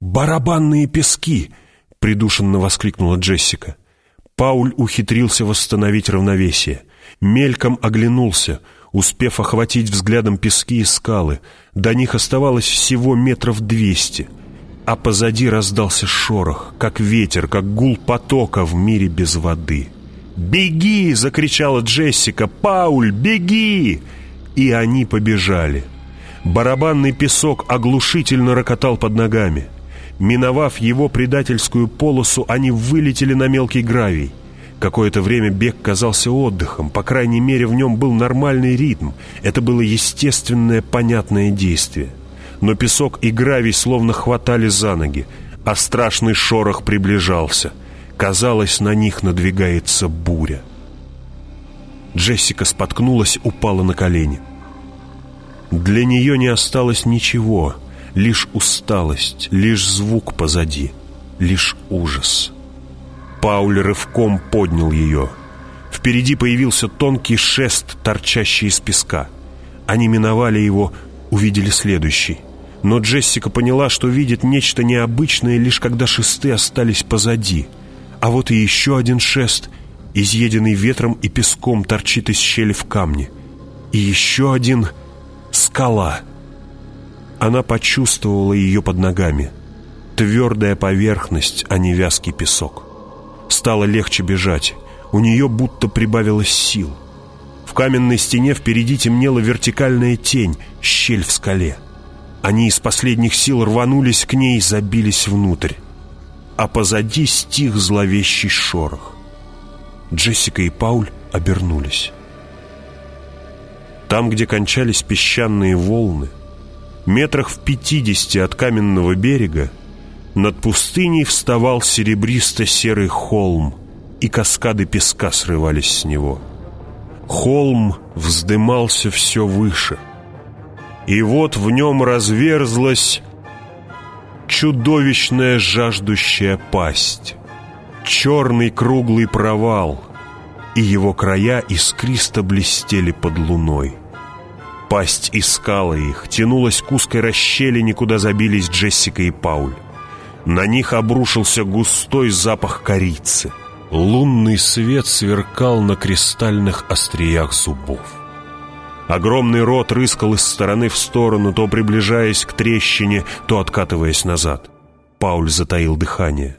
«Барабанные пески!» — придушенно воскликнула Джессика. Пауль ухитрился восстановить равновесие. Мельком оглянулся, успев охватить взглядом пески и скалы. До них оставалось всего метров двести. А позади раздался шорох, как ветер, как гул потока в мире без воды. «Беги!» — закричала Джессика. «Пауль, беги!» И они побежали. Барабанный песок оглушительно рокотал под ногами. Миновав его предательскую полосу, они вылетели на мелкий гравий. Какое-то время бег казался отдыхом, по крайней мере, в нем был нормальный ритм. Это было естественное, понятное действие. Но песок и гравий словно хватали за ноги, а страшный шорох приближался. Казалось, на них надвигается буря. Джессика споткнулась, упала на колени. Для нее не осталось ничего, лишь усталость, лишь звук позади, лишь ужас. Пауль рывком поднял ее. Впереди появился тонкий шест, торчащий из песка. Они миновали его, увидели следующий. Но Джессика поняла, что видит нечто необычное, лишь когда шесты остались позади. А вот и еще один шест, изъеденный ветром и песком, торчит из щели в камне. И еще один — скала. Она почувствовала ее под ногами. Твердая поверхность, а не вязкий песок. Стало легче бежать. У нее будто прибавилось сил. В каменной стене впереди темнела вертикальная тень, щель в скале. Они из последних сил рванулись к ней и забились внутрь. А позади стих зловещий шорох. Джессика и Пауль обернулись. Там, где кончались песчаные волны, метрах в пятидесяти от каменного берега, над пустыней вставал серебристо-серый холм, и каскады песка срывались с него. Холм вздымался все выше. И вот в нем разверзлась чудовищная жаждущая пасть, черный круглый провал, и его края искристо блестели под луной. Пасть искала их, тянулась к узкой расщелине, куда забились Джессика и Пауль. На них обрушился густой запах корицы. Лунный свет сверкал на кристальных остриях зубов. Огромный рот рыскал из стороны в сторону, то приближаясь к трещине, то откатываясь назад. Пауль затаил дыхание.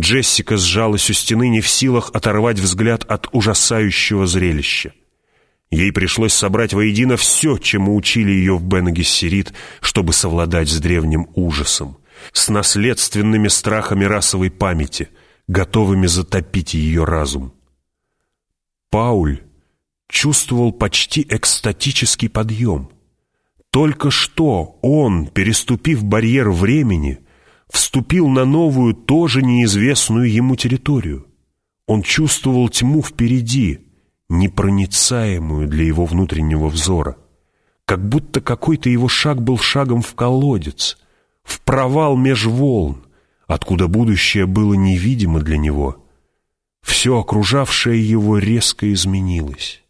Джессика сжалась у стены, не в силах оторвать взгляд от ужасающего зрелища. Ей пришлось собрать воедино все, чему учили ее в Бенегессерит, чтобы совладать с древним ужасом с наследственными страхами расовой памяти, готовыми затопить ее разум. Пауль чувствовал почти экстатический подъем. Только что он, переступив барьер времени, вступил на новую, тоже неизвестную ему территорию. Он чувствовал тьму впереди, непроницаемую для его внутреннего взора, как будто какой-то его шаг был шагом в колодец, в провал меж волн, откуда будущее было невидимо для него. Все окружавшее его резко изменилось.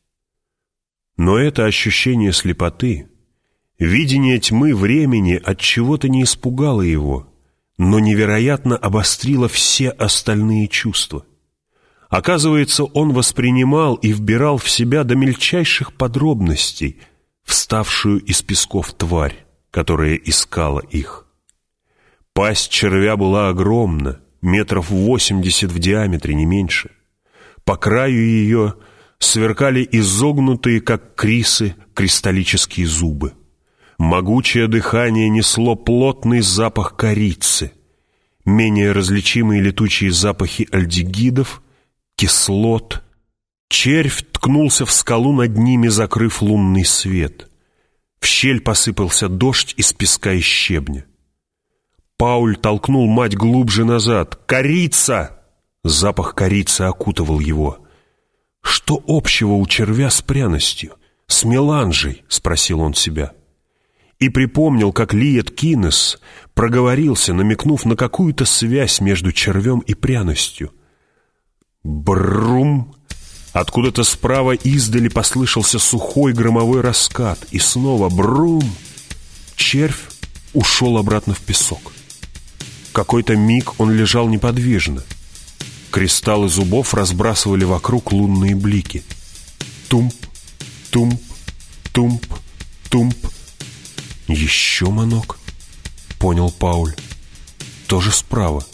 Но это ощущение слепоты, видение тьмы времени от чего-то не испугало его, но невероятно обострило все остальные чувства. Оказывается, он воспринимал и вбирал в себя до мельчайших подробностей вставшую из песков тварь, которая искала их. Пасть червя была огромна, метров восемьдесят в диаметре, не меньше. По краю ее сверкали изогнутые, как крисы, кристаллические зубы. Могучее дыхание несло плотный запах корицы, менее различимые летучие запахи альдегидов, кислот. Червь ткнулся в скалу над ними, закрыв лунный свет. В щель посыпался дождь из песка и щебня. Пауль толкнул мать глубже назад. «Корица!» Запах корицы окутывал его. «Что общего у червя с пряностью? С меланжей?» — спросил он себя. И припомнил, как Лиет Кинес проговорился, намекнув на какую-то связь между червем и пряностью. Брум! Откуда-то справа издали послышался сухой громовой раскат, и снова брум! Червь ушел обратно в песок. Какой-то миг он лежал неподвижно. Кристаллы зубов разбрасывали вокруг лунные блики. Тумп, тумп, тумп, тумп. Еще манок, понял Пауль. Тоже справа.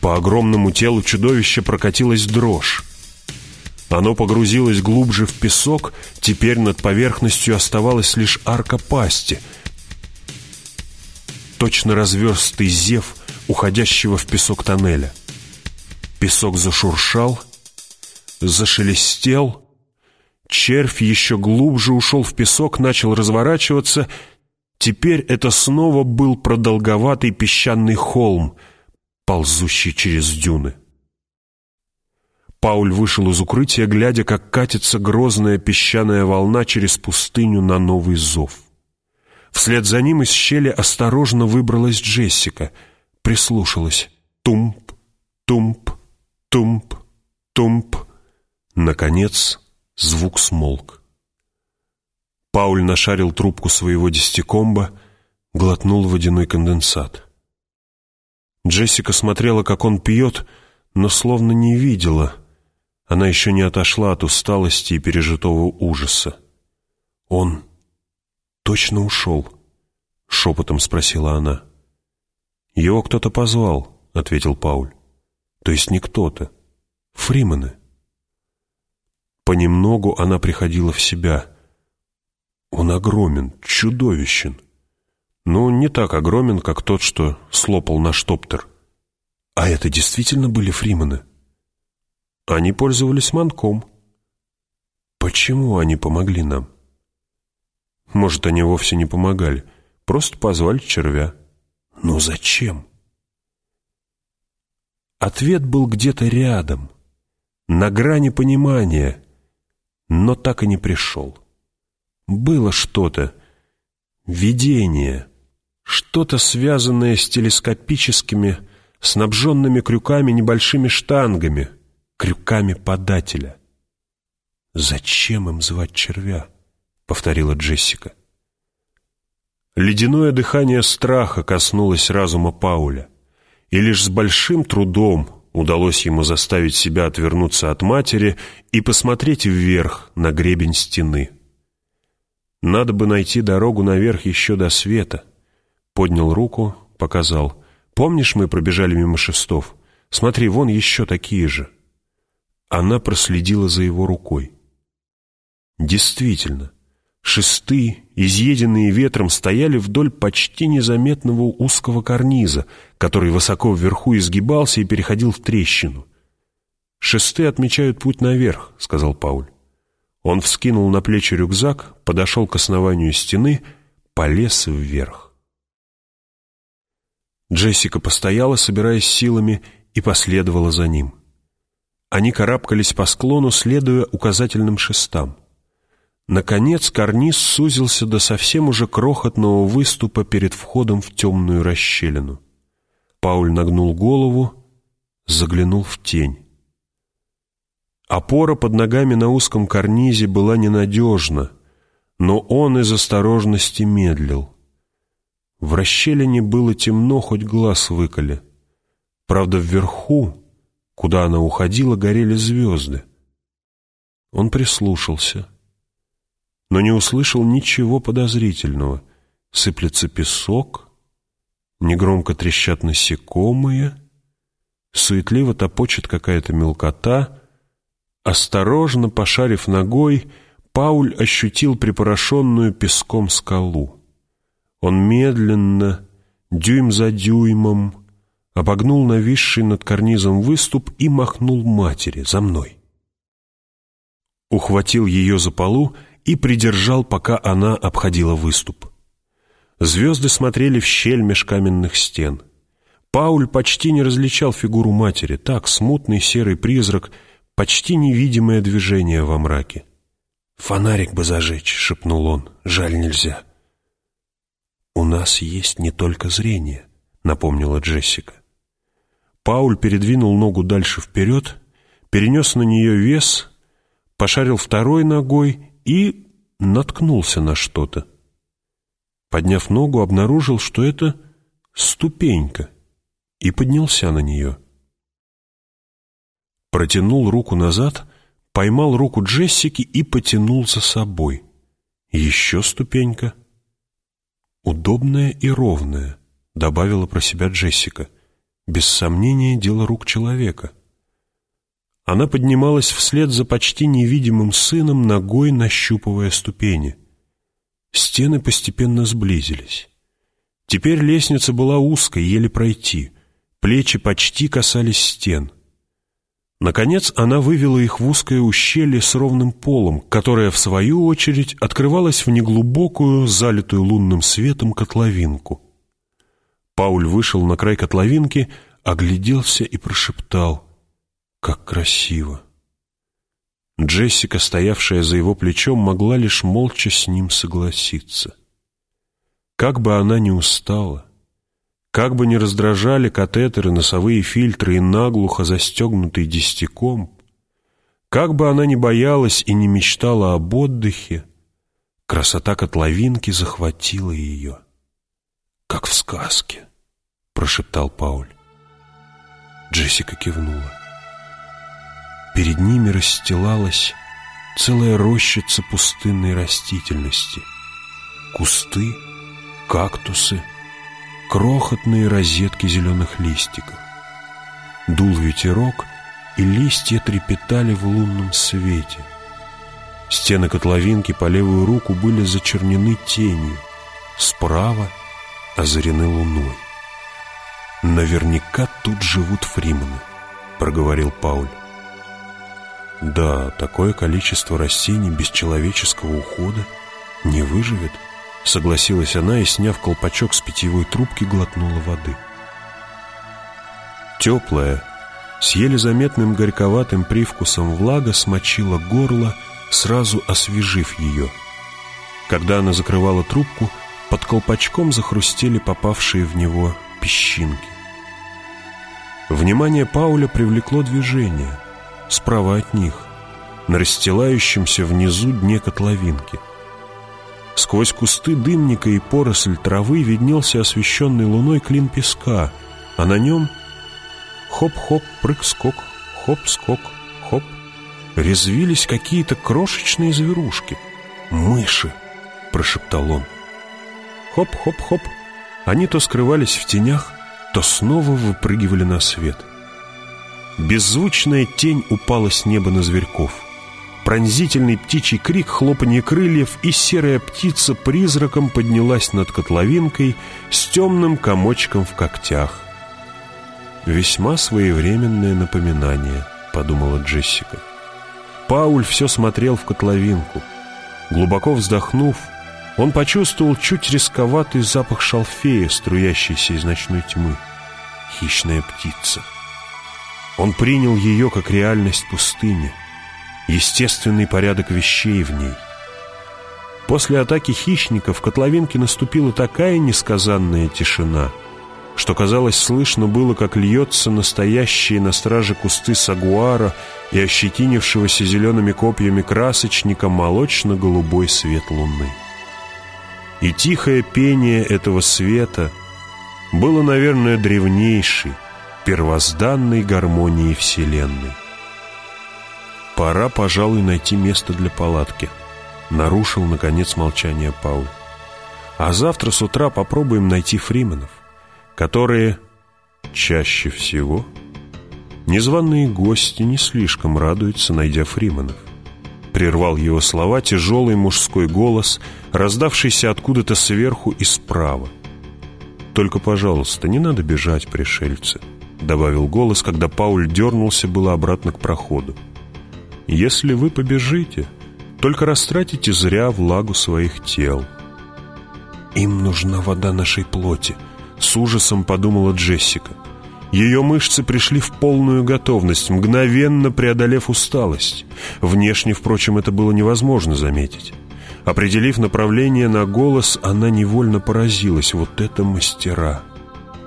По огромному телу чудовища прокатилась дрожь. Оно погрузилось глубже в песок, теперь над поверхностью оставалась лишь арка пасти. Точно разверстый зев, уходящего в песок тоннеля. Песок зашуршал, зашелестел. Червь еще глубже ушел в песок, начал разворачиваться. Теперь это снова был продолговатый песчаный холм, ползущий через дюны. Пауль вышел из укрытия, глядя, как катится грозная песчаная волна через пустыню на новый зов. Вслед за ним из щели осторожно выбралась Джессика, прислушалась. Тумп, тумп, тумп, тумп. Наконец звук смолк. Пауль нашарил трубку своего десятикомба, глотнул водяной конденсат. Джессика смотрела, как он пьет, но словно не видела — она еще не отошла от усталости и пережитого ужаса. «Он точно ушел?» — шепотом спросила она. «Его кто-то позвал», — ответил Пауль. «То есть не кто-то. Фримены». Понемногу она приходила в себя. Он огромен, чудовищен. Но не так огромен, как тот, что слопал наш топтер. А это действительно были фримены? Они пользовались манком. Почему они помогли нам? Может, они вовсе не помогали, просто позвали червя. Но зачем? Ответ был где-то рядом, на грани понимания, но так и не пришел. Было что-то, видение, что-то связанное с телескопическими, снабженными крюками небольшими штангами — крюками подателя. «Зачем им звать червя?» — повторила Джессика. Ледяное дыхание страха коснулось разума Пауля, и лишь с большим трудом удалось ему заставить себя отвернуться от матери и посмотреть вверх на гребень стены. «Надо бы найти дорогу наверх еще до света», — поднял руку, показал. «Помнишь, мы пробежали мимо шестов? Смотри, вон еще такие же». Она проследила за его рукой. Действительно, шесты, изъеденные ветром, стояли вдоль почти незаметного узкого карниза, который высоко вверху изгибался и переходил в трещину. «Шесты отмечают путь наверх», — сказал Пауль. Он вскинул на плечи рюкзак, подошел к основанию стены, полез вверх. Джессика постояла, собираясь силами, и последовала за ним. Они карабкались по склону, следуя указательным шестам. Наконец карниз сузился до совсем уже крохотного выступа перед входом в темную расщелину. Пауль нагнул голову, заглянул в тень. Опора под ногами на узком карнизе была ненадежна, но он из осторожности медлил. В расщелине было темно, хоть глаз выколи. Правда, вверху, Куда она уходила, горели звезды. Он прислушался, но не услышал ничего подозрительного. Сыплется песок, негромко трещат насекомые, суетливо топочет какая-то мелкота. Осторожно пошарив ногой, Пауль ощутил припорошенную песком скалу. Он медленно, дюйм за дюймом, обогнул нависший над карнизом выступ и махнул матери за мной. Ухватил ее за полу и придержал, пока она обходила выступ. Звезды смотрели в щель меж каменных стен. Пауль почти не различал фигуру матери, так, смутный серый призрак, почти невидимое движение во мраке. «Фонарик бы зажечь», — шепнул он, — «жаль нельзя». «У нас есть не только зрение», — напомнила Джессика. Пауль передвинул ногу дальше вперед, перенес на нее вес, пошарил второй ногой и наткнулся на что-то. Подняв ногу, обнаружил, что это ступенька, и поднялся на нее. Протянул руку назад, поймал руку Джессики и потянул за собой. Еще ступенька. Удобная и ровная, добавила про себя Джессика. Без сомнения, дело рук человека. Она поднималась вслед за почти невидимым сыном, ногой нащупывая ступени. Стены постепенно сблизились. Теперь лестница была узкой, еле пройти. Плечи почти касались стен. Наконец она вывела их в узкое ущелье с ровным полом, которое, в свою очередь, открывалось в неглубокую, залитую лунным светом котловинку. Пауль вышел на край котловинки, огляделся и прошептал «Как красиво!» Джессика, стоявшая за его плечом, могла лишь молча с ним согласиться. Как бы она ни устала, как бы ни раздражали катетеры, носовые фильтры и наглухо застегнутый десятиком, как бы она ни боялась и не мечтала об отдыхе, красота котловинки захватила ее. «Как в сказке», — прошептал Пауль. Джессика кивнула. Перед ними расстилалась целая рощица пустынной растительности. Кусты, кактусы, крохотные розетки зеленых листиков. Дул ветерок, и листья трепетали в лунном свете. Стены котловинки по левую руку были зачернены тенью, справа озарены луной. «Наверняка тут живут фримены», — проговорил Пауль. «Да, такое количество растений без человеческого ухода не выживет», — Согласилась она и, сняв колпачок с питьевой трубки, глотнула воды. Теплая, с еле заметным горьковатым привкусом влага смочила горло, сразу освежив ее. Когда она закрывала трубку, под колпачком захрустели попавшие в него песчинки. Внимание Пауля привлекло движение, справа от них, на расстилающемся внизу дне котловинки — Сквозь кусты дымника и поросль травы виднелся освещенный луной клин песка, а на нем хоп-хоп, прыг-скок, хоп-скок, хоп. Резвились какие-то крошечные зверушки. «Мыши!» — прошептал он. Хоп-хоп-хоп. Они то скрывались в тенях, то снова выпрыгивали на свет. Беззвучная тень упала с неба на зверьков — пронзительный птичий крик, хлопанье крыльев, и серая птица призраком поднялась над котловинкой с темным комочком в когтях. «Весьма своевременное напоминание», — подумала Джессика. Пауль все смотрел в котловинку. Глубоко вздохнув, он почувствовал чуть рисковатый запах шалфея, струящийся из ночной тьмы. Хищная птица. Он принял ее как реальность пустыни — естественный порядок вещей в ней. После атаки хищников в котловинке наступила такая несказанная тишина, что, казалось, слышно было, как льется настоящие на страже кусты сагуара и ощетинившегося зелеными копьями красочника молочно-голубой свет луны. И тихое пение этого света было, наверное, древнейшей, первозданной гармонией Вселенной. Пора, пожалуй, найти место для палатки. Нарушил, наконец, молчание Пауль. А завтра с утра попробуем найти фрименов, которые чаще всего незваные гости не слишком радуются, найдя фрименов. Прервал его слова тяжелый мужской голос, раздавшийся откуда-то сверху и справа. «Только, пожалуйста, не надо бежать, пришельцы», — добавил голос, когда Пауль дернулся было обратно к проходу. Если вы побежите, только растратите зря влагу своих тел. Им нужна вода нашей плоти, с ужасом подумала Джессика. Ее мышцы пришли в полную готовность, мгновенно преодолев усталость. Внешне, впрочем, это было невозможно заметить. Определив направление на голос, она невольно поразилась. Вот это мастера!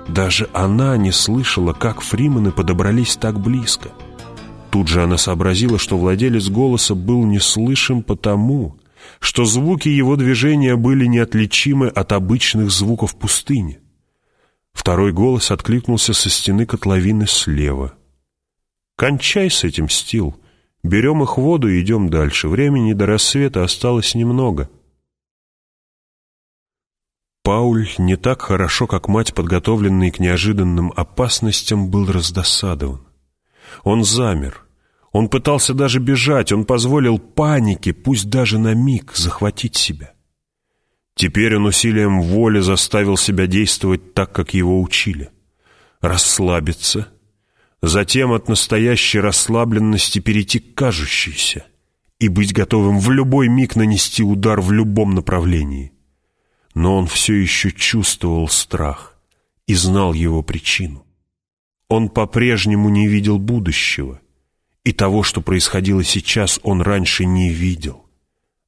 Даже она не слышала, как фримены подобрались так близко. — Тут же она сообразила, что владелец голоса был неслышим потому, что звуки его движения были неотличимы от обычных звуков пустыни. Второй голос откликнулся со стены котловины слева. «Кончай с этим, Стил. Берем их воду и идем дальше. Времени до рассвета осталось немного». Пауль не так хорошо, как мать, подготовленный к неожиданным опасностям, был раздосадован. Он замер. Он пытался даже бежать, он позволил панике, пусть даже на миг, захватить себя. Теперь он усилием воли заставил себя действовать так, как его учили. Расслабиться, затем от настоящей расслабленности перейти к кажущейся и быть готовым в любой миг нанести удар в любом направлении но он все еще чувствовал страх и знал его причину. Он по-прежнему не видел будущего, и того, что происходило сейчас, он раньше не видел,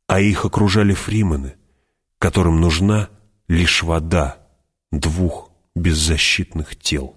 а их окружали фримены, которым нужна лишь вода двух беззащитных тел.